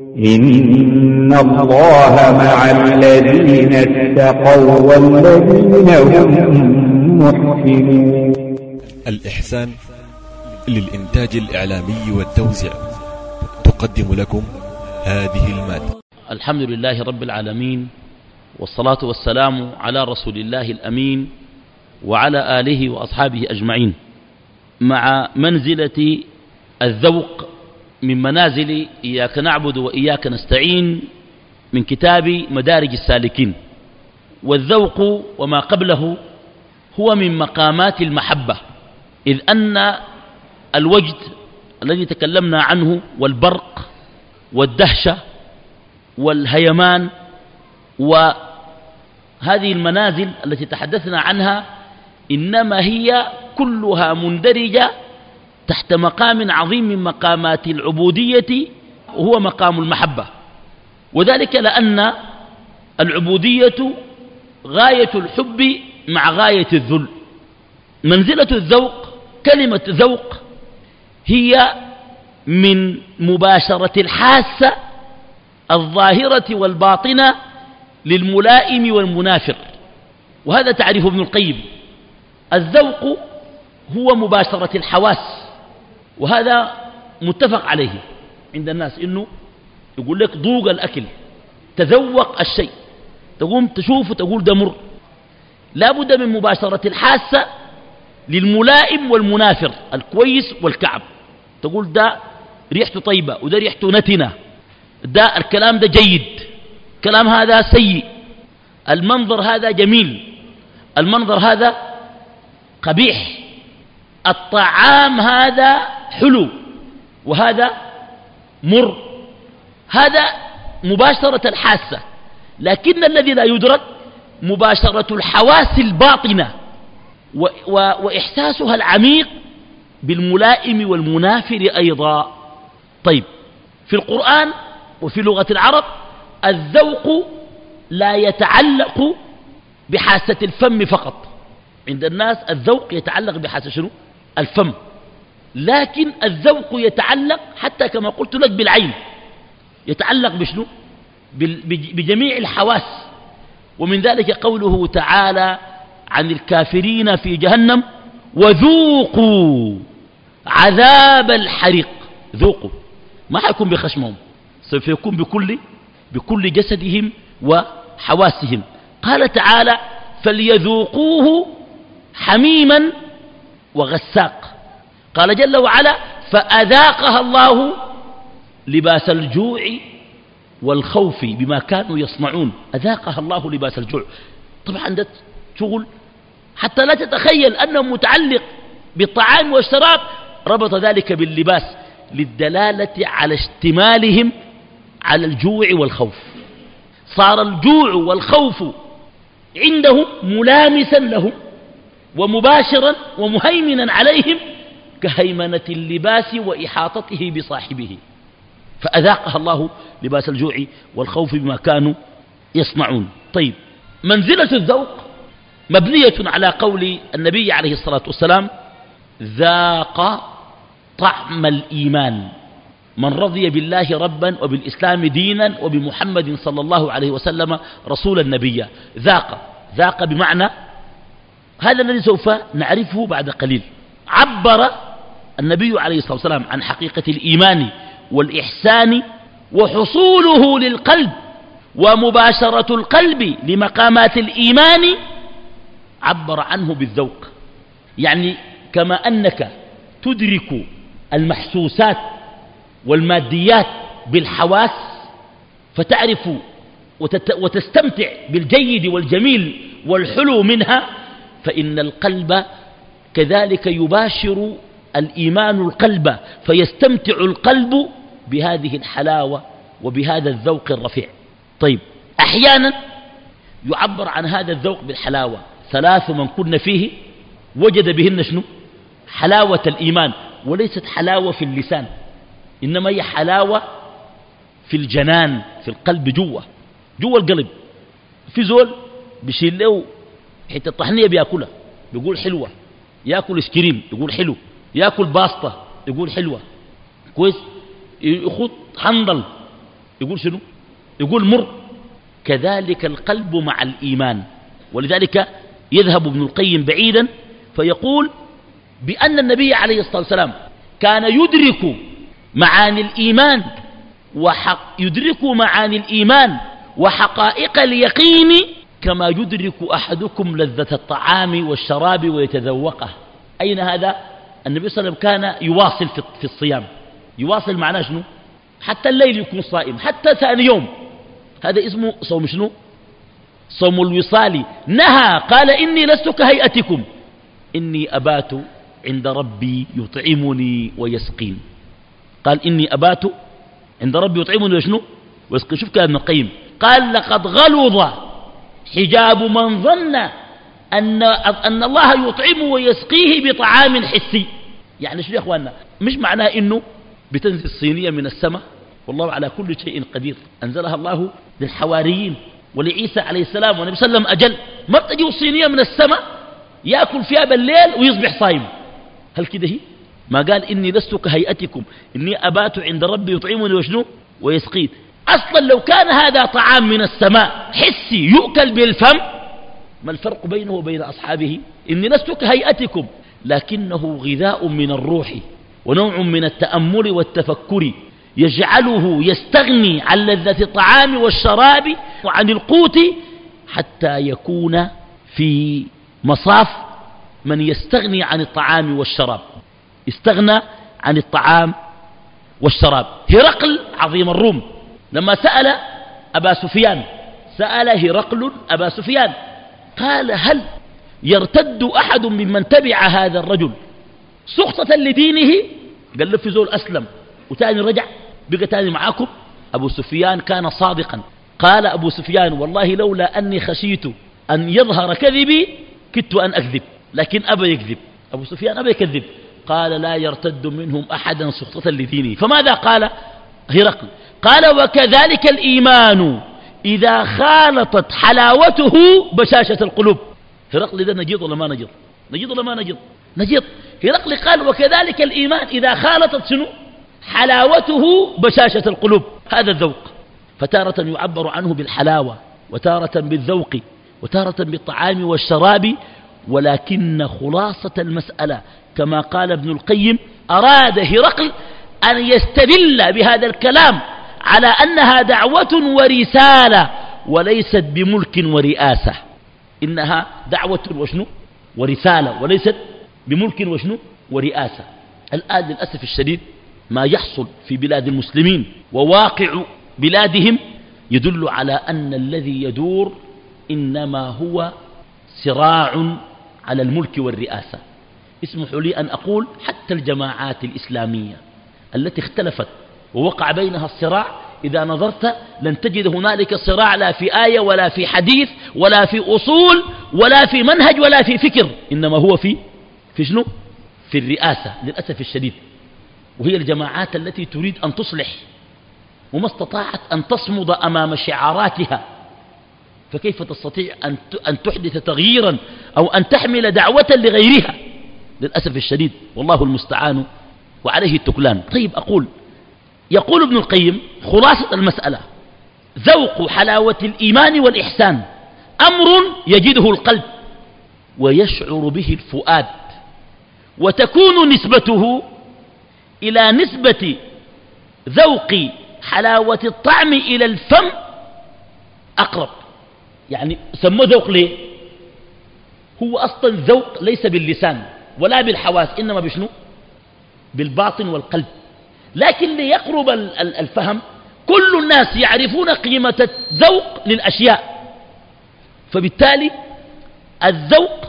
إن الله مع الذين اتقوا والذين هم محسنون الإحسان للإنتاج الإعلامي والتوزيع تقدم لكم هذه المادة. الحمد لله رب العالمين والصلاة والسلام على رسول الله الأمين وعلى آله وأصحابه أجمعين. مع منزلة الذوق من منازل إياك نعبد وإياك نستعين من كتاب مدارج السالكين. والذوق وما قبله هو من مقامات المحبة. إذ أن الوجد الذي تكلمنا عنه والبرق والدهشة والهيمان وهذه المنازل التي تحدثنا عنها إنما هي كلها مندرجة تحت مقام عظيم من مقامات العبودية وهو مقام المحبة. وذلك لأن العبودية غاية الحب مع غاية الذل. منزلة الذوق كلمة ذوق هي من مباشرة الحاسة الظاهرة والباطنة للملائم والمنافر وهذا تعريف ابن القيم. الذوق هو مباشرة الحواس. وهذا متفق عليه عند الناس إنه يقول لك ذوق الأكل تذوق الشيء تقوم تشوفه تقول ده مر. لا بد من مباشرة الحاسة للملائم والمنافر الكويس والكعب. تقول ده ريحته طيبة وده ريحته نتنة ده الكلام ده جيد الكلام هذا سيء. المنظر هذا جميل المنظر هذا قبيح. الطعام هذا حلو وهذا مر. هذا مباشرة الحاسة. لكن الذي لا يدرك مباشرة الحواس الباطنة وإحساسها العميق بالملائم والمنافر أيضا. طيب في القرآن وفي لغة العرب الذوق لا يتعلق بحاسة الفم فقط. عند الناس الذوق يتعلق بحاسة شنو؟ الفم. لكن الذوق يتعلق حتى كما قلت لك بالعين. يتعلق بشنو؟ بجميع الحواس. ومن ذلك قوله تعالى عن الكافرين في جهنم وذوقوا عذاب الحريق. ذوقوا. ما حيكون بخشمهم. سوف يكون بكل بكل جسدهم وحواسهم. قال تعالى فليذوقوه حميما وغساق. قال جل وعلا فأذاقها الله لباس الجوع والخوف بما كانوا يصنعون. أذاقها الله لباس الجوع. طبعا ده شغل. حتى لا تتخيل أنه متعلق بالطعام والشراب ربط ذلك باللباس للدلالة على اشتمالهم على الجوع والخوف. صار الجوع والخوف عندهم ملامسا لهم. ومباشرا ومهيمنا عليهم كهيمنة اللباس وإحاطته بصاحبه. فأذاقها الله لباس الجوع والخوف بما كانوا يصنعون. طيب منزلة الذوق مبنية على قول النبي عليه الصلاة والسلام ذاق طعم الإيمان. من رضي بالله ربا وبالإسلام دينا وبمحمد صلى الله عليه وسلم رسول النبي ذاق ذاق بمعنى هذا الذي سوف نعرفه بعد قليل. عبر النبي عليه الصلاة والسلام عن حقيقة الإيمان والإحسان وحصوله للقلب ومباشرة القلب لمقامات الإيمان عبر عنه بالذوق. يعني كما أنك تدرك المحسوسات والماديات بالحواس فتعرف وتستمتع بالجيد والجميل والحلو منها فإن القلب كذلك يباشر الإيمان القلب فيستمتع القلب بهذه الحلاوة وبهذا الذوق الرفيع. طيب أحيانا يعبر عن هذا الذوق بالحلاوة. ثلاث من كن فيه وجد بهن شنو؟ حلاوة الإيمان وليست حلاوة في اللسان إنما هي حلاوة في الجنان في القلب جوه جوه القلب. في زول بيشيل له حتة طحنية بيأكلها بيقول حلوة. يأكل اسكريم يقول حلو. يأكل باسطة يقول حلوة. كويس؟ يخط حنظل. يقول شنو؟ يقول مر. كذلك القلب مع الإيمان. ولذلك يذهب ابن القيم بعيدا فيقول بأن النبي عليه الصلاة والسلام كان يدرك معاني الإيمان وحق يدرك معاني الإيمان وحقائق اليقين كما يدرك أحدكم لذة الطعام والشراب ويتذوقه. أين هذا؟ النبي صلى الله عليه وسلم كان يواصل في الصيام. يواصل معناه شنو؟ حتى الليل يكون صائم حتى ثاني يوم. هذا اسمه صوم شنو؟ صوم الوصال. نهى قال إني لست كهيئتكم. إني أبات عند ربي يطعمني ويسقين. قال إني أبات عند ربي يطعمني وشنو؟ ويسقين. شوف كلام ابن القيم. قال لقد غلظ حجاب من ظن أن, أن الله يطعمه ويسقيه بطعام حسي. يعني شو يا أخواننا؟ مش معناه إنه بتنزل الصينية من السماء؟ والله على كل شيء قدير. أنزلها الله للحواريين ولعيسى عليه السلام والنبي صلى الله عليه وسلم أجل. ما بتجي الصينية من السماء يأكل فيها بالليل ويصبح صايم. هل كده هي؟ ما قال إني لست كهيئتكم إني أبات عند ربي يطعمني وشنو؟ ويسقين. أصلا لو كان هذا طعام من السماء حسي يؤكل بالفم ما الفرق بينه وبين أصحابه؟ إني لست كهيئتكم لكنه غذاء من الروح ونوع من التأمل والتفكر يجعله يستغني عن لذة الطعام والشراب وعن القوت حتى يكون في مصاف من يستغني عن الطعام والشراب. استغنى عن الطعام والشراب. هرقل عظيم الروم. لما سأل أبا سفيان سأل هرقل أبا سفيان قال هل يرتد أحد ممن تبع هذا الرجل سخطة لدينه؟ قال له في زول أسلم وتاني رجع بقى تاني معاكم. أبو سفيان كان صادقا. قال أبو سفيان والله لولا أني خشيت أن يظهر كذبي كدت أن أكذب لكن أبى يكذب. أبو سفيان أبى يكذب. قال لا يرتد منهم أحدا سخطة لدينه. فماذا قال هرقل؟ قال وكذلك الإيمان إذا خالطت حلاوته بشاشة القلوب. هرقل إذا نجيض ولا ما نجيض نجيض ولا ما نجيض نجيض هرقل قال وكذلك الإيمان إذا خالطت شنو؟ حلاوته بشاشة القلوب. هذا الذوق. فتارة يعبر عنه بالحلاوة وتارة بالذوق وتارة بالطعام والشراب ولكن خلاصة المسألة كما قال ابن القيم أراد هرقل أن يستدل بهذا الكلام. على أنها دعوة ورسالة وليست بملك ورئاسة. إنها دعوة وشنو؟ ورسالة وليست بملك وشنو؟ ورئاسة. الآن للأسف الشديد ما يحصل في بلاد المسلمين وواقع بلادهم يدل على أن الذي يدور إنما هو صراع على الملك والرئاسة. اسمحوا لي أن أقول حتى الجماعات الإسلامية التي اختلفت ووقع بينها الصراع إذا نظرت لن تجد هنالك صراع لا في آية ولا في حديث ولا في أصول ولا في منهج ولا في فكر إنما هو في في شنو؟ في الرئاسة للأسف الشديد. وهي الجماعات التي تريد أن تصلح وما استطاعت أن تصمد أمام شعاراتها. فكيف تستطيع أن تحدث تغييرا أو أن تحمل دعوة لغيرها؟ للأسف الشديد والله المستعان وعليه التكلان. طيب أقول يقول ابن القيم خلاصة المسألة ذوق حلاوة الإيمان والإحسان أمر يجده القلب ويشعر به الفؤاد وتكون نسبته إلى نسبة ذوق حلاوة الطعم إلى الفم أقرب. يعني سموه ذوق ليه؟ هو أصلا ذوق ليس باللسان ولا بالحواس إنما بشنو؟ بالباطن والقلب. لكن ليقرب الفهم كل الناس يعرفون قيمة الذوق للأشياء. فبالتالي الذوق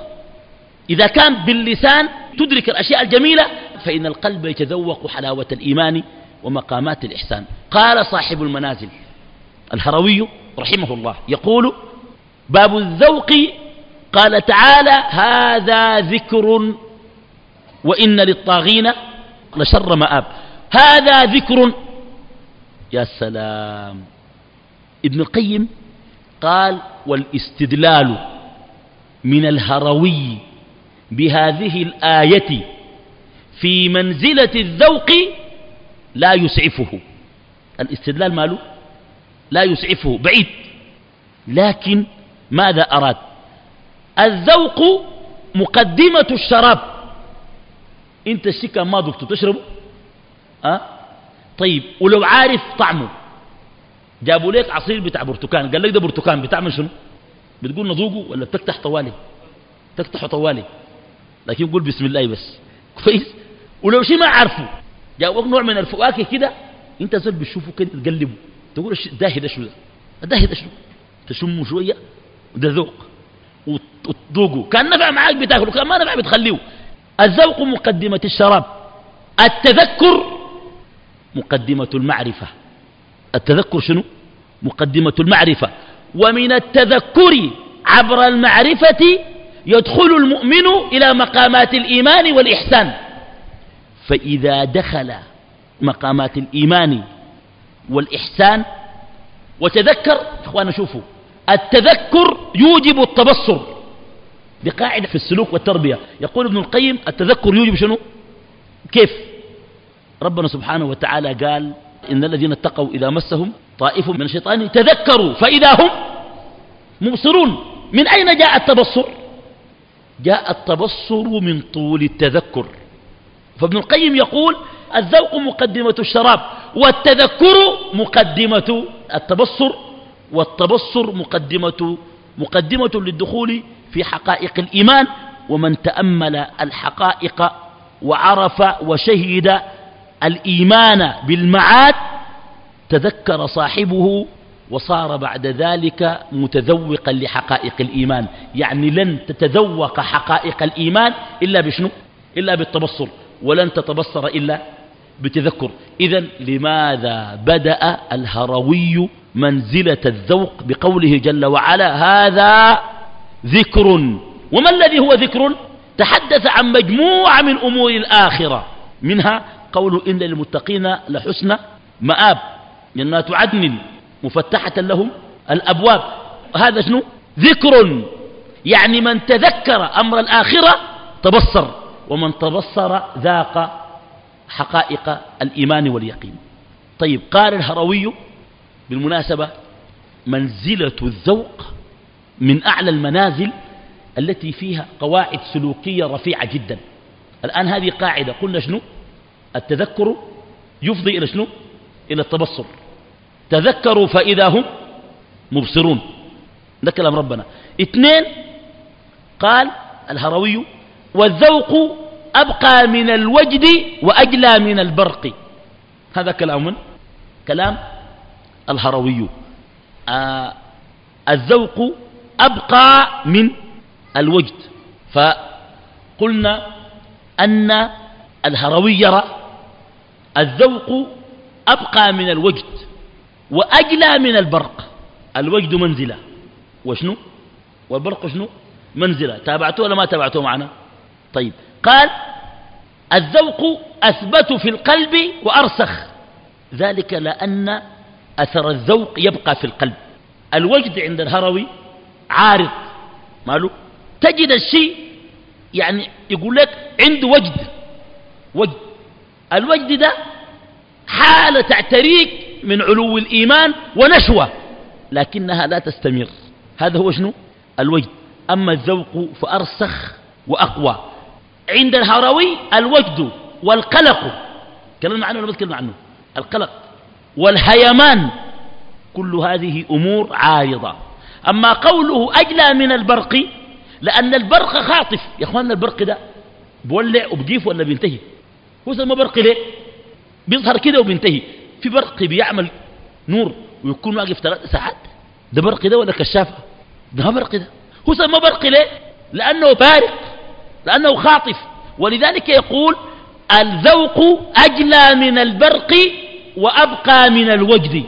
إذا كان باللسان تدرك الأشياء الجميلة فإن القلب يتذوق حلاوة الإيمان ومقامات الإحسان. قال صاحب المنازل الهروي رحمه الله يقول باب الذوق قال تعالى هذا ذكر وإن للطاغين لشر مآب. هذا ذكر يا سلام. ابن القيم قال والإستدلال من الهروي بهذه الآية في منزلة الذوق لا يسعفه. الإستدلال ماله؟ لا يسعفه بعيد. لكن ماذا أراد؟ الذوق مقدمة الشراب. انت الشيكا ما ذقته تشربه أه؟ طيب ولو عارف طعمه. جابوا لك عصير بتاع برتكان قال لك ده برتكان بتعمل شنو؟ بتقول نذوقه ولا بتفتح طوالي؟ تفتحه طوالي. لكن قول بسم الله بس. كويس؟ ولو شيء ما عارفه. جابوك نوع من الفواكه كده انت زول بتشوفه كده تقلبه. تقول داهي ده شنو ده؟ الداهي ده شنو تشمه شوية ده ذوق. وتذوقه. كان نفع معاك بتاكله كان ما نفع بتخليه. الذوق مقدمة الشراب. التذكر مقدمة المعرفة. التذكر شنو؟ مقدمة المعرفة. ومن التذكر عبر المعرفة يدخل المؤمن إلى مقامات الإيمان والإحسان. فإذا دخل مقامات الإيمان والإحسان وتذكر إخوانا شوفوا التذكر يوجب التبصر. بقاعدة في السلوك والتربية. يقول ابن القيم التذكر يوجب شنو؟ كيف؟ ربنا سبحانه وتعالى قال إن الذين اتقوا إذا مسهم طائف من الشيطان تذكروا فإذا هم مبصرون. من أين جاء التبصر؟ جاء التبصر من طول التذكر. فابن القيم يقول الذوق مقدمة الشراب والتذكر مقدمة التبصر والتبصر مقدمة مقدمة للدخول في حقائق الإيمان. ومن تأمل الحقائق وعرف وشهد الإيمان بالمعاد تذكر صاحبه وصار بعد ذلك متذوقا لحقائق الإيمان. يعني لن تتذوق حقائق الإيمان إلا بشنو؟ إلا بالتبصر ولن تتبصر إلا بتذكر. إذا لماذا بدأ الهروي منزلة الذوق بقوله جل وعلا هذا ذكر؟ وما الذي هو ذكر؟ تحدث عن مجموعة من أمور الآخرة منها قول إن للمتقين لحسن مآب جنات عدن مفتحة لهم الأبواب. هذا شنو؟ ذكر. يعني من تذكر أمر الآخرة تبصر ومن تبصر ذاق حقائق الإيمان واليقين. طيب قال الهروي بالمناسبة منزلة الذوق من أعلى المنازل التي فيها قواعد سلوكية رفيعة جدا. الآن هذه قاعدة قلنا شنو؟ التذكر يفضي إلى شنو؟ إلى التبصر. تذكروا فإذا هم مبصرون. ده كلام ربنا. اثنين قال الهروي والذوق أبقى من الوجد وأجلى من البرق. هذا كلام من؟ كلام الهروي. آه الذوق أبقى من الوجد. فقلنا أن الهروي يرى الذوق أبقى من الوجد وأجلى من البرق. الوجد منزلة. وشنو؟ والبرق شنو؟ منزلة. تابعته ولا ما تابعته معنا؟ طيب. قال الذوق أثبت في القلب وأرسخ. ذلك لأن أثر الذوق يبقى في القلب. الوجد عند الهروي عارض. ماله تجد الشيء يعني يقول لك عنده وجد. وجد. الوجد ده حالة تعتريك من علو الإيمان ونشوة لكنها لا تستمر. هذا هو شنو؟ الوجد. أما الذوق فأرسخ وأقوى. عند الهروي الوجد والقلق. كلام عنه ولا بتكلم عنه؟ القلق والهيمان. كل هذه أمور عارضة. أما قوله أجلى من البرق لأن البرق خاطف. يا أخواننا البرق ده بولع وبجيف ولا بينتهي؟ هو سمى برق ليه؟ بيظهر كده وبينتهي. في برق بيعمل نور ويكون واقف ثلاث ساعات. ده برق ده ولا كشافة؟ ده برق ده. هو سمى برق ليه؟ لأنه بارق لأنه خاطف. ولذلك يقول الذوق أجلى من البرق وأبقى من الوجد.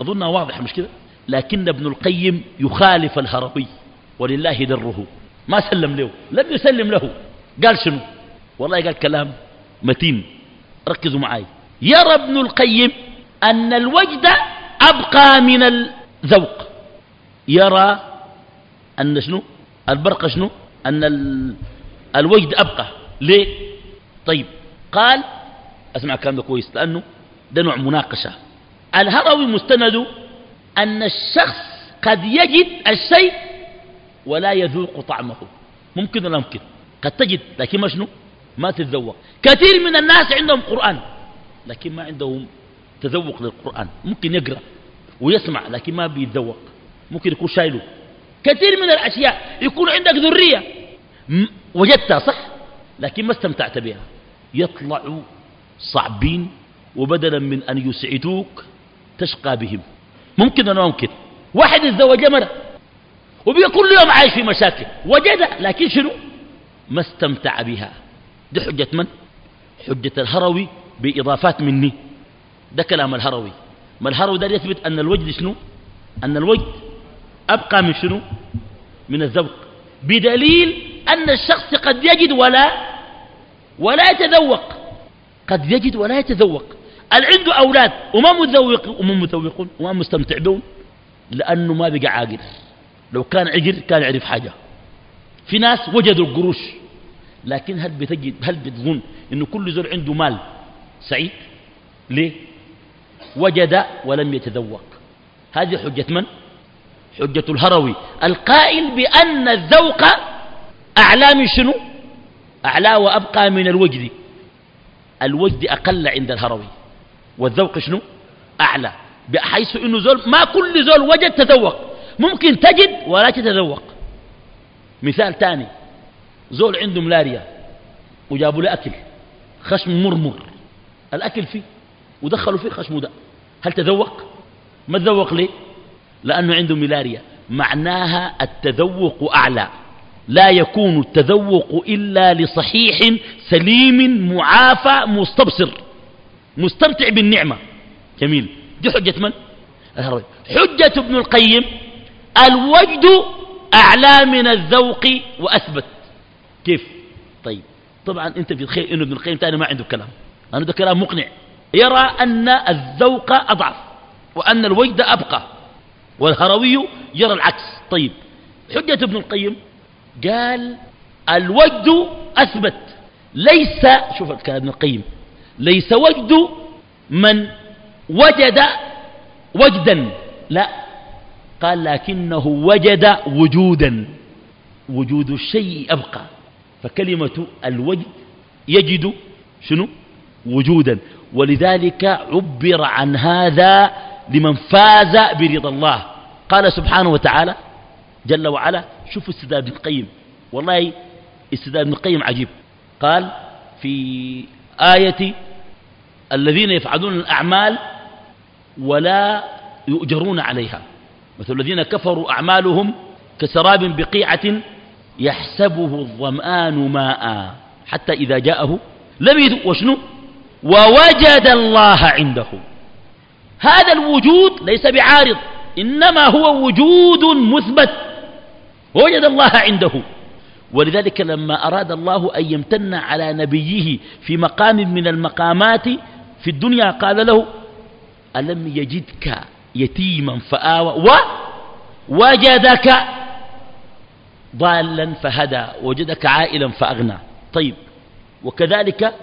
أظنها واضح مش كده؟ لكن ابن القيم يخالف الهروي. ولله دره. ما سلم له لم يسلم له. قال شنو؟ والله قال كلام متين. ركزوا معي يرى ابن القيم أن الوجد أبقى من الذوق. يرى أن شنو؟ البرق شنو؟ أن الوجد أبقى. ليه؟ طيب. قال أسمع الكلام ده كويس لأنه ده نوع مناقشة. الهروي مستند أن الشخص قد يجد الشيء ولا يذوق طعمه. ممكن ولا ممكن؟ قد تجد لكن ما شنو؟ ما تتذوق. كثير من الناس عندهم قرآن لكن ما عندهم تذوق للقرآن. ممكن يقرأ ويسمع لكن ما بيتذوق. ممكن يكون شايله. كثير من الأشياء يكون عندك ذرية. وجدتها صح لكن ما استمتعت بها. يطلعوا صعبين وبدلا من أن يسعدوك تشقى بهم. ممكن ولا ممكن واحد يتزوج مرة وبيقول كل يوم عايش في مشاكل. وجد لكن شنو؟ ما استمتع بها. دي حجة من؟ حجة الهروي بإضافات مني. ده كلام الهروي. ما الهروي ده يثبت أن الوجد شنو؟ أن الوجد أبقى من شنو؟ من الذوق. بدليل أن الشخص قد يجد ولا ولا يتذوق. قد يجد ولا يتذوق. عنده أولاد وما متذوق؟ وما متذوقون. وما مستمتع بهم. لأنه ما بقى عاقل. لو كان عقل كان يعرف حاجة. في ناس وجدوا القروش. لكن هل بتجد هل بتظن إنه كل زول عنده مال سعيد؟ ليه؟ وجد ولم يتذوق. هذه حجة من؟ حجة الهروي. القائل بأن الذوق أعلى من شنو؟ أعلى وأبقى من الوجد. الوجد أقل عند الهروي. والذوق شنو؟ أعلى. بحيث إنه زول ما كل زول وجد تذوق. ممكن تجد ولا تتذوق. مثال تاني زول عنده ملاريا وجابوا له أكل خشم مرمر. الأكل فيه ودخلوا فيه خشمه ده. هل تذوق؟ ما تذوق ليه؟ لأنه عنده ملاريا. معناها التذوق أعلى. لا يكون التذوق إلا لصحيح سليم معافى مستبصر. مستمتع بالنعمة. جميل. دي حجة من؟ حجة ابن القيم. الوجد أعلى من الذوق وأثبت. كيف؟ طيب. طبعا أنت بتتخيل إنه ابن القيم تاني ما عنده كلام. لأنه ده كلام مقنع. يرى أن الذوق أضعف وأن الوجد أبقى والهروي يرى العكس. طيب. حجة ابن القيم قال الوجد أثبت ليس شوف الكلام ابن القيم ليس وجد من وجد وجدا. لا. قال لكنه وجد وجودا. وجود الشيء أبقى. فكلمة الوجد يجد شنو؟ وجودا. ولذلك عبر عن هذا لمن فاز برضا الله. قال سبحانه وتعالى جل وعلا شوفوا استدلال ابن القيم. والله استدلال ابن القيم عجيب. قال في آية الذين يفعلون الأعمال ولا يؤجرون عليها. مثل الذين كفروا أعمالهم كسراب بقيعة يحسبه الظمآن ماء. حتى إذا جاءه لم يدو وشنو؟ ووجد الله عنده. هذا الوجود ليس بعارض إنما هو وجود مثبت. وجد الله عنده. ولذلك لما أراد الله أن يمتن على نبيه في مقام من المقامات في الدنيا قال له ألم يجدك يتيما فآوى؟ ووجدك ضالا فهدى وجدك عائلا فأغنى. طيب وكذلك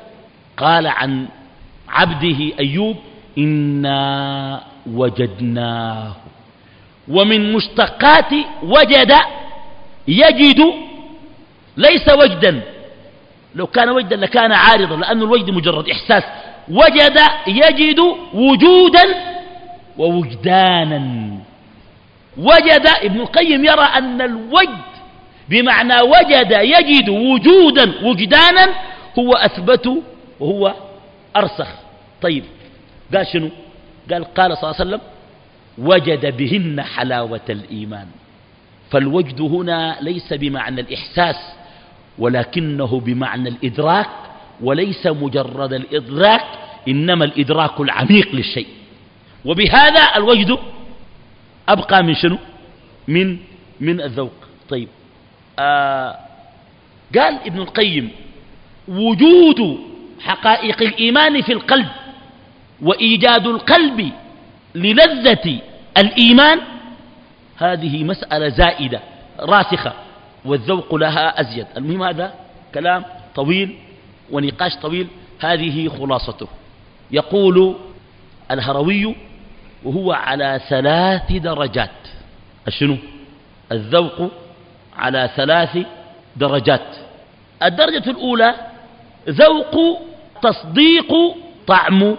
قال عن عبده أيوب إنا وجدناه. ومن مشتقات وجد يجد ليس وجدا. لو كان وجدا لكان عارضا لأن الوجد مجرد إحساس. وجد يجد وجودا ووجدانا. وجد ابن القيم يرى أن الوجد بمعنى وجد يجد وجودا وجدانا هو أثبت وهو أرسخ. طيب قال شنو؟ قال قال صلى الله عليه وسلم وجد بهن حلاوة الإيمان. فالوجد هنا ليس بمعنى الإحساس ولكنه بمعنى الإدراك وليس مجرد الإدراك إنما الإدراك العميق للشيء. وبهذا الوجد أبقى من شنو؟ من من الذوق. طيب آه قال ابن القيم وجود حقائق الإيمان في القلب وإيجاد القلب للذة الإيمان هذه مسألة زائدة راسخة والذوق لها أزيد. المهم هذا كلام طويل ونقاش طويل هذه خلاصته. يقول الهروي وهو على ثلاث درجات. شنو الذوق على ثلاث درجات. الدرجة الأولى ذوق تصديق طعم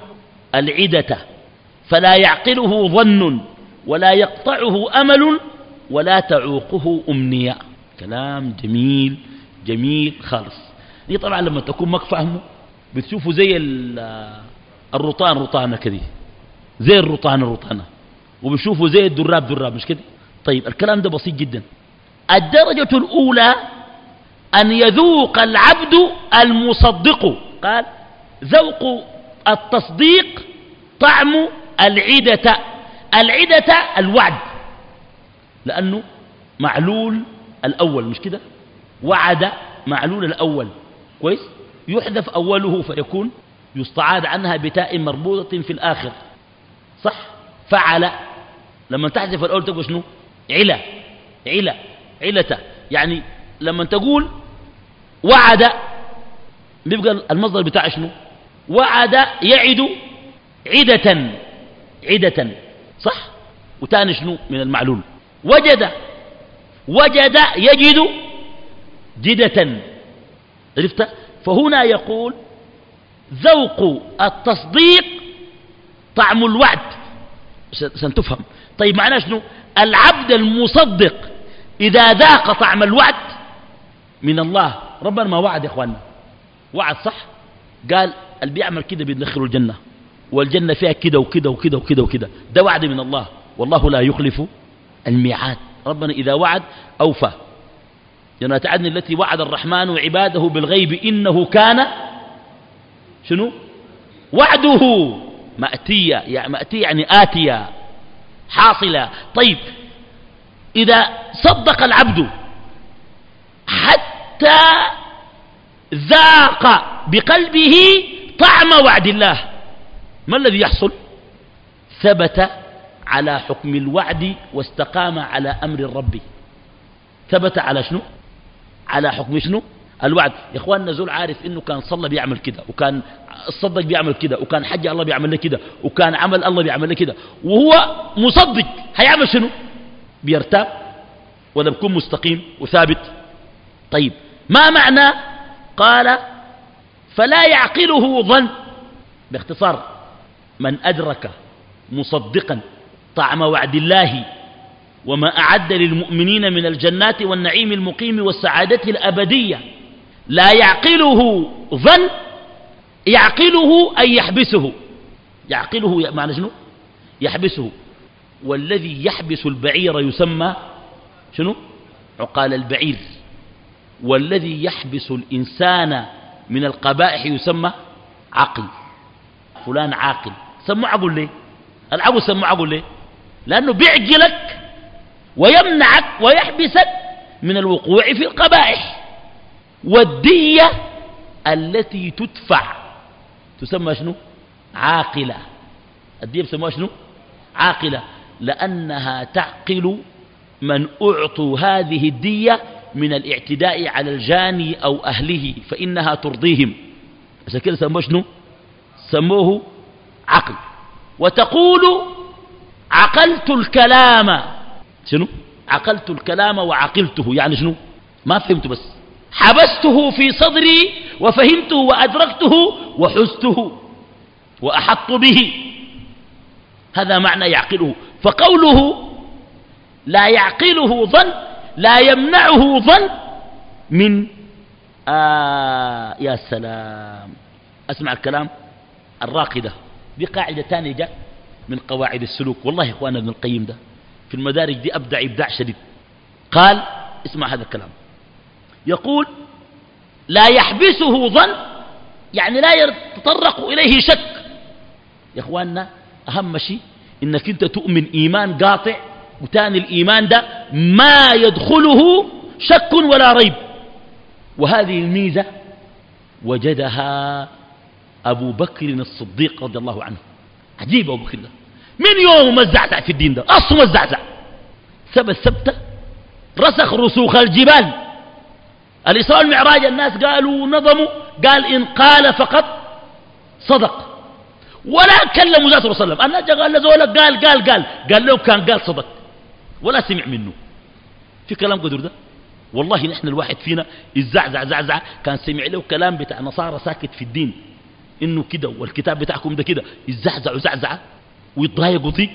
العدة. فلا يعقله ظن ولا يقطعه أمل ولا تعوقه أمنية. كلام جميل جميل خالص. دي طبعا لما تكون ما فاهمه بتشوفوا زي الرطان رطانة كده. زي الرطان الرطانة وبشوفوا زي الدراب دراب مش كده؟ طيب الكلام ده بسيط جدا. الدرجة الأولى أن يذوق العبد المصدق. قال ذوق التصديق طعم العدة العدة الوعد. لأنه معلول الأول مش كده؟ وعد معلول الأول. كويس؟ يحذف أوله فيكون يستعاد عنها بتاء مربوطة في الآخر. صح؟ فعل. لما تحذف الأول تقول شنو؟ علا. علا. علة يعني لما تقول وعد بيبقى المصدر بتاع شنو؟ وعد يعد عدة عدة. صح؟ وتاني شنو؟ من المعلول وجد وجد يجد جدة. عرفت؟ فهنا يقول ذوق التصديق طعم الوعد. سنتفهم. طيب معناه شنو؟ العبد المصدق إذا ذاق طعم الوعد من الله. ربنا ما وعد يا إخواننا. وعد صح؟ قال اللي بيعمل كده بيدخله الجنة. والجنة فيها كده وكده وكده وكده وكده. ده وعد من الله. والله لا يخلف الميعاد. ربنا إذا وعد أوفى. جنات عدن التي وعد الرحمن عباده بالغيب إنه كان شنو؟ وعده مأتية يعني مأتية يعني آتية حاصلة طيب. إذا صدق العبد حتى ذاق بقلبه طعم وعد الله. ما الذي يحصل؟ ثبت على حكم الوعد واستقام على أمر الرب. ثبت على شنو؟ على حكم شنو؟ الوعد. يا اخواننا زول عارف إنه كان صلى بيعمل كده وكان الصدق بيعمل كده وكان حج الله بيعمل كده وكان عمل الله بيعمل كده وهو مصدق. هيعمل شنو؟ بيرتاب ولا بيكون مستقيم وثابت. طيب ما معنى قال فلا يعقله ظن؟ باختصار من أدرك مصدقا طعم وعد الله وما أعد للمؤمنين من الجنات والنعيم المقيم والسعادة الأبدية لا يعقله ظن؟ يعقله أي يحبسه؟ يعقله معنى شنو؟ يحبسه. والذي يحبس البعير يسمى شنو؟ عقال البعير. والذي يحبس الإنسان من القبائح يسمى عقل. فلان عاقل. سموه عقل ليه؟ العقل سموه عقل ليه؟ لأنه بيعجلك ويمنعك ويحبسك من الوقوع في القبائح. والدية التي تدفع تسمى شنو؟ عاقلة. الدية بسموها شنو؟ عاقلة. لأنها تعقل من أعطوا هذه الدية من الاعتداء على الجاني أو أهله فإنها ترضيهم. عشان كده سموه شنو؟ سموه عقل. وتقول عقلت الكلام. شنو؟ عقلت الكلام وعقلته. يعني شنو؟ ما فهمت بس. حبسته في صدري وفهمته وأدركته وحزته وأحط به. هذا معنى يعقله. فقوله لا يعقله ظن لا يمنعه ظن من آه يا سلام أسمع الكلام الراقدة. دي قاعدة تانية جاء من قواعد السلوك. والله يا إخوانا ابن القيم ده في المدارج دي أبدع إبداع شديد. قال اسمع هذا الكلام. يقول لا يحبسه ظن يعني لا يتطرق إليه شك. يا إخواننا أهم شيء إنك أنت تؤمن إيمان قاطع وتاني الإيمان ده ما يدخله شك ولا ريب. وهذه الميزة وجدها أبو بكر الصديق رضي الله عنه. عجيب أبو بكر من يوم ما الزعزع في الدين ده؟ أصلا الزعزع ثبت ثبتة رسخ رسوخ الجبال. الإسراء والمعراج الناس قالوا نظموا قال إن قال فقط صدق. ولا كلموا ذاته صلى الله الناس قال لزول قال قال قال. قال له كان قال صدق ولا سمع منه. في كلام قدر ده؟ والله نحن الواحد فينا الزعزع زعزع كان سمع له كلام بتاع نصارى ساكت في الدين. إنه كده والكتاب بتاعكم ده كده. الزعزع وزعزع ويتضايق وضيق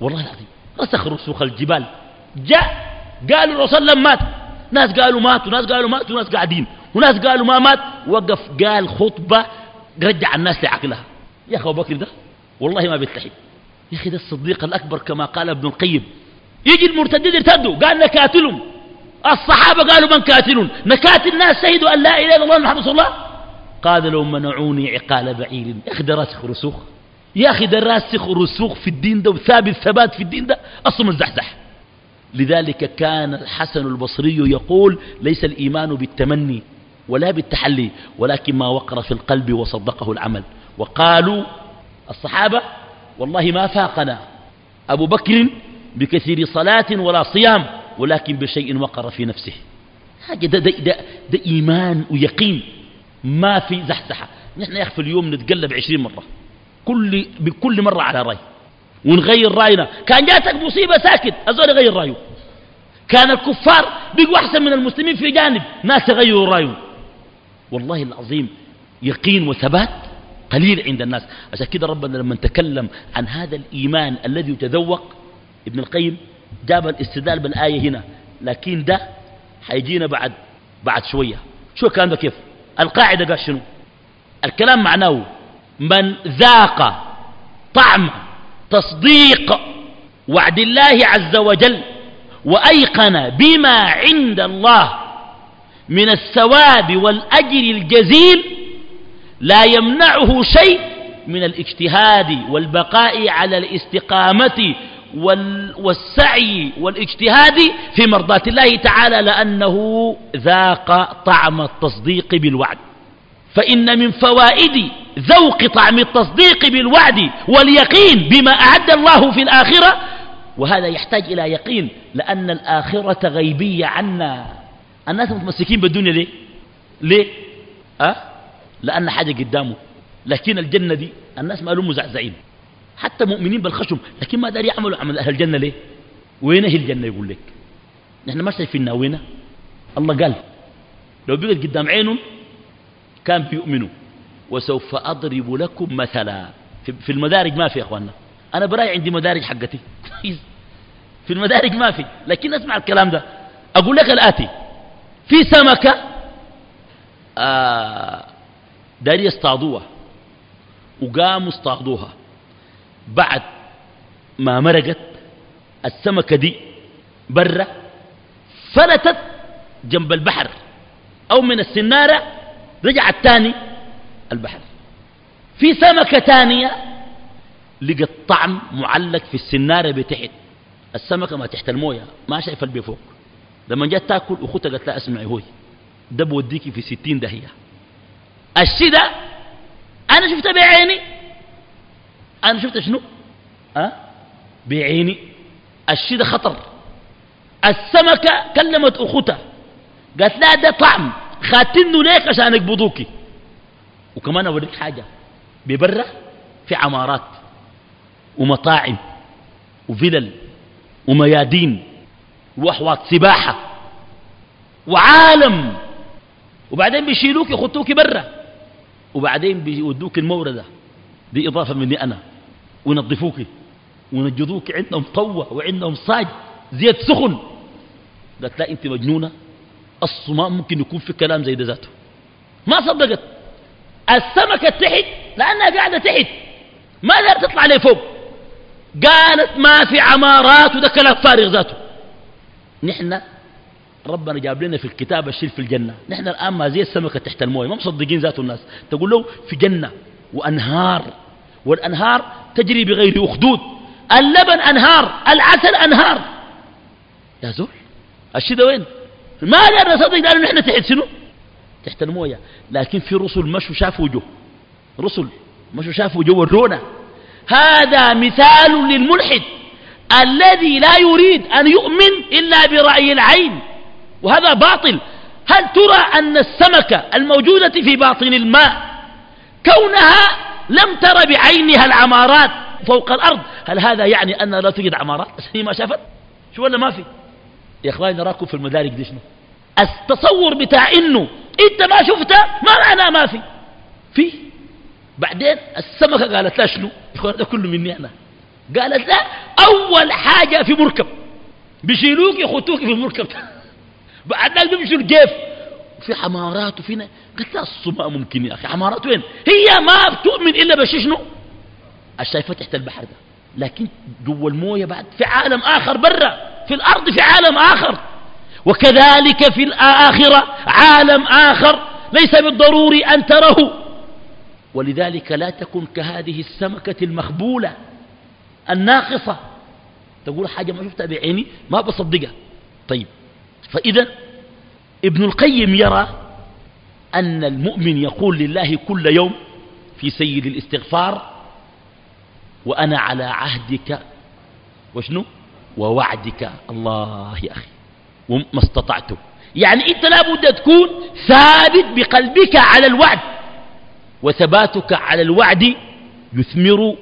والله العظيم. رسخ رسوخ الجبال. جاء قالوا الرسول وسلم مات. ناس قالوا مات وناس قالوا مات وناس قاعدين. وناس قالوا ما مات. وقف قال خطبة رجع الناس لعقلها. يا أخي أبو بكر ده والله ما بيتلحد يا أخي ده الصديق الأكبر كما قال ابن القيم. يجي المرتدين يرتدوا قال نكاتلهم. الصحابة قالوا من كاتلون نكاتل الناس شهدوا أن لا إله إلا الله محمد رسول الله؟ قال لو منعوني عقال بعير. يا أخي ده راسخ رسوخ. يا أخي ده راسخ رسوخ في الدين ده وثابت ثبات في الدين ده أصلا الزحزح لذلك كان الحسن البصري يقول ليس الإيمان بالتمني ولا بالتحلي ولكن ما وقر في القلب وصدقه العمل. وقالوا الصحابة والله ما فاقنا أبو بكر بكثير صلاة ولا صيام ولكن بشيء وقر في نفسه. حاجة ده, ده, ده, إيمان ويقين ما في زحزحة. نحن يا في اليوم نتقلب عشرين مرة. كل بكل مرة على رأي. ونغير رأينا. كان جاتك مصيبة ساكت. أزول يغير رأيه كان الكفار بيقوا أحسن من المسلمين في جانب. ناس يغيروا رأيهم. والله العظيم يقين وثبات. قليل عند الناس. عشان كده ربنا لما تكلم عن هذا الإيمان الذي يتذوق ابن القيم جاب الاستدلال بالآية هنا لكن ده حيجينا بعد بعد شوية. شو الكلام ده كيف؟ القاعدة قال شنو؟ الكلام معناه من ذاق طعم تصديق وعد الله عز وجل وأيقن بما عند الله من الثواب والأجر الجزيل لا يمنعه شيء من الاجتهاد والبقاء على الاستقامة والسعي والاجتهاد في مرضاة الله تعالى لأنه ذاق طعم التصديق بالوعد. فإن من فوائد ذوق طعم التصديق بالوعد واليقين بما أعد الله في الآخرة وهذا يحتاج إلى يقين لأن الآخرة غيبية عنا. الناس متمسكين بالدنيا ليه؟ ليه؟ أه؟ لأن حاجة قدامه. لكن الجنة دي الناس ما لهم مزعزعين. حتى مؤمنين بالخشم لكن ما داري يعملوا عمل أهل الجنة ليه؟ وين هي الجنة يقول لك؟ نحن ما شايفينها وين الله قال لو بقت قدام عينهم كان بيؤمنوا. وسوف أضرب لكم مثلا. في المدارج ما في يا أخواننا. أنا براي عندي مدارج حقتي. في المدارج ما في. لكن أسمع الكلام ده. أقول لك الآتي. في سمكة آه داري يصطادوها. وقاموا اصطادوها بعد ما مرقت السمكة دي برا فلتت جنب البحر. أو من السنارة رجعت تاني البحر. في سمكة تانية لقت طعم معلق في السنارة بتحت. السمكة ما تحت الموية ما شايفة البي فوق لما جات تاكل أخوتها قالت لا اسمعي هوي ده بوديكي في ستين داهية الشي ده أنا شفتها بعيني. أنا شفت شنو؟ أه؟ بعيني. الشي ده خطر. السمكة كلمت أخوتها. قالت لا ده طعم. خاتنه ليك عشان يقبضوكي وكمان أوريك حاجة. ببرة في عمارات ومطاعم وفلل وميادين وأحواض سباحة وعالم. وبعدين بيشيلوك يخطوك برا وبعدين بيودوك الموردة دي إضافة مني أنا وينظفوك وينجدوك عندهم طوة وعندهم صاج زيت سخن. قالت لا أنت مجنونة الصماء ممكن يكون في كلام زي ده ذاته. ما صدقت. السمكة تحت لأنها قاعدة تحت ما دار تطلع لي فوق. قالت ما في عمارات وده كلام فارغ ذاته. نحن ربنا جاب لنا في الكتاب الشيء في الجنة. نحن الآن ما زي السمكة تحت الموية ما مصدقين ذاته الناس. تقول له في جنة وأنهار والأنهار تجري بغير أخدود. اللبن أنهار العسل أنهار. يا زول الشيء ده وين؟ ما قدرنا نصدق لأنه نحن تحت شنو؟ تحت الموية. لكن في رسل مشوا شافوا جو رسل مشوا شافوا جو ورونا. هذا مثال للملحد الذي لا يريد أن يؤمن إلا برأي العين. وهذا باطل. هل ترى أن السمكة الموجودة في باطن الماء كونها لم تر بعينها العمارات فوق الأرض هل هذا يعني أن لا توجد عمارات؟ هي ما شافت؟ شو ولا ما في؟ يا إخواني نراكم في المدارك دي شنو؟ التصور بتاع إنه أنت ما شفتها ما معناه ما في. في. بعدين السمكة قالت لا شنو؟ ده كله مني أنا. قالت لا أول حاجة في مركب. بيشيلوك يخطوك في المركب. بعد ذلك بيمشوا الجيف. في حمارات وفي قلت الصماء ممكن يا أخي. حمارات وين؟ هي ما بتؤمن إلا بشي شنو الشايفة تحت البحر ده. لكن جوا الموية بعد في عالم آخر برا. في الأرض في عالم آخر. وكذلك في الآخرة عالم آخر. ليس بالضروري أن تره. ولذلك لا تكن كهذه السمكة المخبولة الناقصة. تقول حاجة ما شفتها بعيني؟ ما بصدقها. طيب. فإذا ابن القيم يرى أن المؤمن يقول لله كل يوم في سيد الاستغفار وأنا على عهدك وشنو؟ ووعدك. الله يا أخي وما استطعته يعني أنت لابد تكون ثابت بقلبك على الوعد وثباتك على الوعد يثمر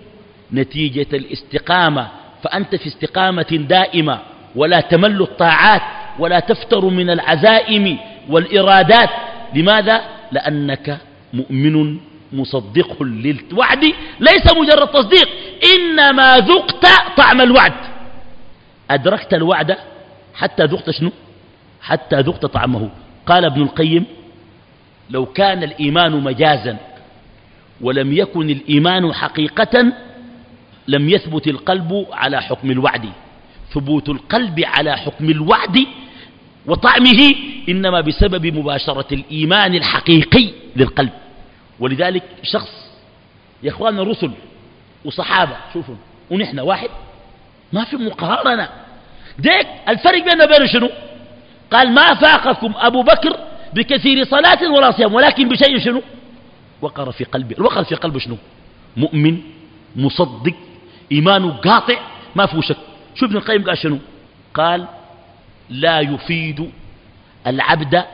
نتيجة الاستقامة. فأنت في استقامة دائمة ولا تمل الطاعات. ولا تفتر من العزائم والإرادات. لماذا؟ لأنك مؤمن مصدق للوعد ليس مجرد تصديق. إنما ذقت طعم الوعد. أدركت الوعد حتى ذقت شنو؟ حتى ذقت طعمه. قال ابن القيم لو كان الإيمان مجازا ولم يكن الإيمان حقيقة لم يثبت القلب على حكم الوعد. ثبوت القلب على حكم الوعد وطعمه إنما بسبب مباشرة الإيمان الحقيقي للقلب. ولذلك شخص يا إخواننا الرسل وصحابة شوفوا ونحن واحد ما في مقارنة. ديك الفرق بيننا وبين شنو؟ قال ما فاقكم أبو بكر بكثير صلاة ولا صيام ولكن بشيء شنو؟ وقر في قلبه. الوقر في قلبه شنو؟ مؤمن مصدق إيمانه قاطع ما فيه شك. شو ابن القيم قال شنو؟ قال لا يفيد العبد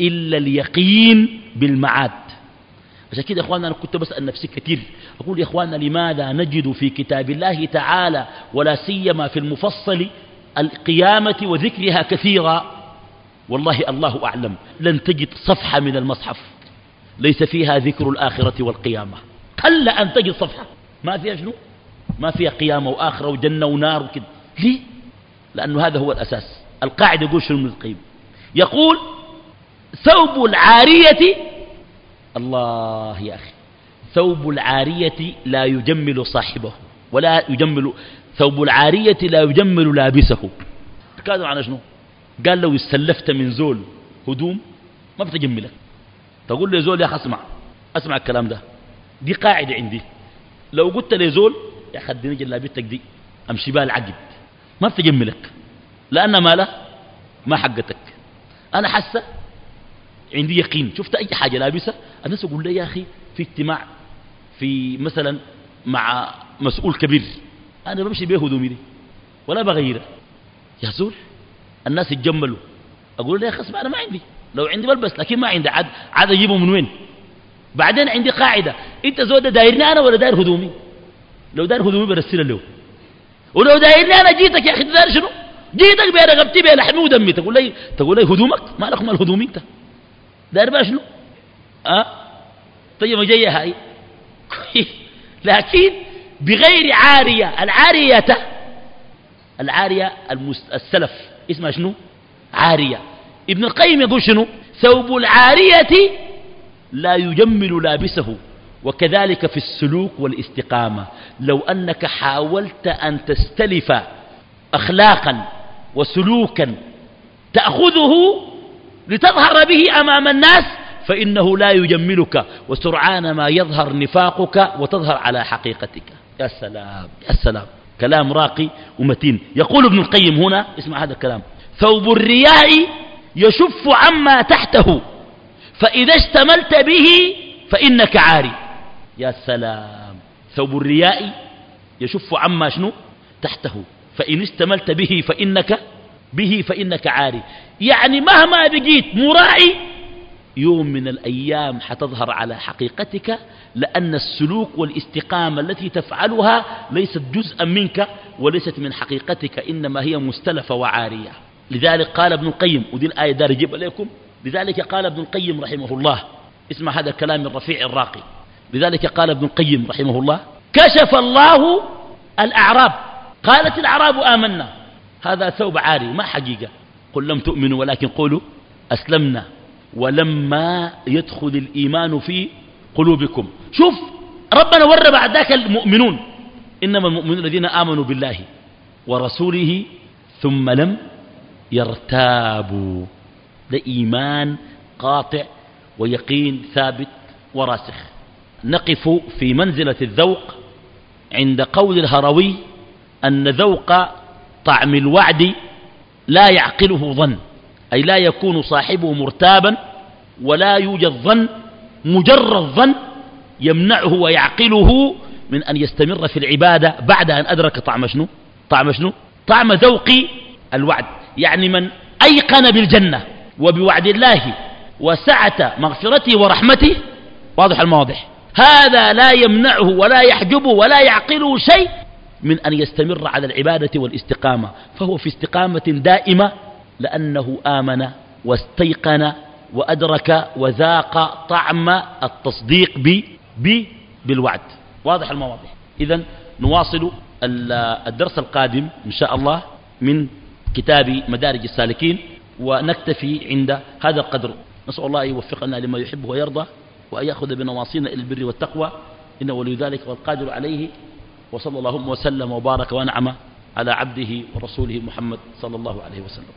إلا اليقين بالمعاد. عشان كده يا إخواننا أنا كنت بسأل نفسي كثير. أقول يا إخواننا لماذا نجد في كتاب الله تعالى ولا سيما في المفصل القيامة وذكرها كثيرا؟ والله الله أعلم. لن تجد صفحة من المصحف. ليس فيها ذكر الآخرة والقيامة. قل أن تجد صفحة. ما فيها شنو؟ ما فيها قيامة وآخرة وجنة ونار وكده ليه؟ لأنه هذا هو الأساس. القاعدة يقول شنو القيم يقول ثوب العارية الله يا أخي ثوب العارية لا يجمل صاحبه ولا يجمل ثوب العارية لا يجمل لابسه. كانوا على شنو؟ قال لو استلفت من زول هدوم ما بتجملك تقول لي زول يا أخي اسمع اسمع الكلام ده. دي قاعدة عندي. لو قلت لي زول يا أخي اديني جلابيتك دي أمشي بها العقد ما بتجملك. لأن ما له ما حقتك. أنا حاسة عندي يقين. شفت أي حاجة لابسة؟ الناس يقول لي يا أخي في اجتماع في مثلا مع مسؤول كبير. أنا بمشي بيه هدومي دي ولا بغيره. يا زول الناس يتجملوا. أقول له يا أخي أنا ما عندي. لو عندي بلبس لكن ما عندي. عاد عاد أجيبه من وين؟ بعدين عندي قاعدة. أنت زود دايرني أنا ولا داير هدومي؟ لو داير هدومي برسل له. ولو دايرني أنا جيتك يا أخي داير شنو؟ جيتك بيرغبتي بلحمي ودمي. تقول لي تقول لي هدومك؟ ما لك مال هدومي انت. داير بقى شنو؟ أه؟ طيب جاية هاي. لكن بغير عارية. العارية العارية السلف. اسمها شنو؟ عارية. ابن القيم يقول شنو؟ ثوب العارية لا يجمل لابسه. وكذلك في السلوك والاستقامة. لو أنك حاولت أن تستلف أخلاقا وسلوكا تأخذه لتظهر به أمام الناس فإنه لا يجملك وسرعان ما يظهر نفاقك وتظهر على حقيقتك. يا سلام يا سلام. كلام راقي ومتين. يقول ابن القيم هنا اسمع هذا الكلام. ثوب الرياء يشف عما تحته فإذا اشتملت به فإنك عاري. يا سلام. ثوب الرياء يشف عما شنو؟ تحته. فإن اشتملت به فإنك به فإنك عاري. يعني مهما بقيت مراعي يوم من الأيام حتظهر على حقيقتك لأن السلوك والاستقامة التي تفعلها ليست جزءا منك وليست من حقيقتك إنما هي مستلفة وعارية. لذلك قال ابن القيم ودي الآية دار يجيب عليكم لذلك قال ابن القيم رحمه الله اسمع هذا الكلام الرفيع الراقي. لذلك قال ابن القيم رحمه الله كشف الله الأعراب. قالت الأعراب آمنا. هذا ثوب عاري ما حقيقة. قل لم تؤمنوا ولكن قولوا أسلمنا. ولما يدخل الإيمان في قلوبكم. شوف ربنا ور بعد ذاك المؤمنون. إنما المؤمنون الذين آمنوا بالله ورسوله ثم لم يرتابوا. ده إيمان قاطع ويقين ثابت وراسخ. نقف في منزلة الذوق عند قول الهروي أن ذوق طعم الوعد لا يعقله ظن أي لا يكون صاحبه مرتابا ولا يوجد ظن مجرد ظن يمنعه ويعقله من أن يستمر في العبادة بعد أن أدرك طعم شنو؟ طعم شنو؟ طعم ذوق الوعد. يعني من أيقن بالجنة وبوعد الله وسعة مغفرته ورحمته واضح المواضح هذا لا يمنعه ولا يحجبه ولا يعقله شيء من أن يستمر على العبادة والاستقامة فهو في استقامة دائمة لأنه آمن واستيقن وأدرك وذاق طعم التصديق ب ب بالوعد. واضح المواضح إذا نواصل الدرس القادم إن شاء الله من كتاب مدارج السالكين ونكتفي عند هذا القدر. نسأل الله أن يوفقنا لما يحب ويرضى وأن يأخذ بنواصينا إلى البر والتقوى إنه ولي ذلك والقادر عليه وصلى اللهم وسلم وبارك وأنعم على عبده ورسوله محمد صلى الله عليه وسلم.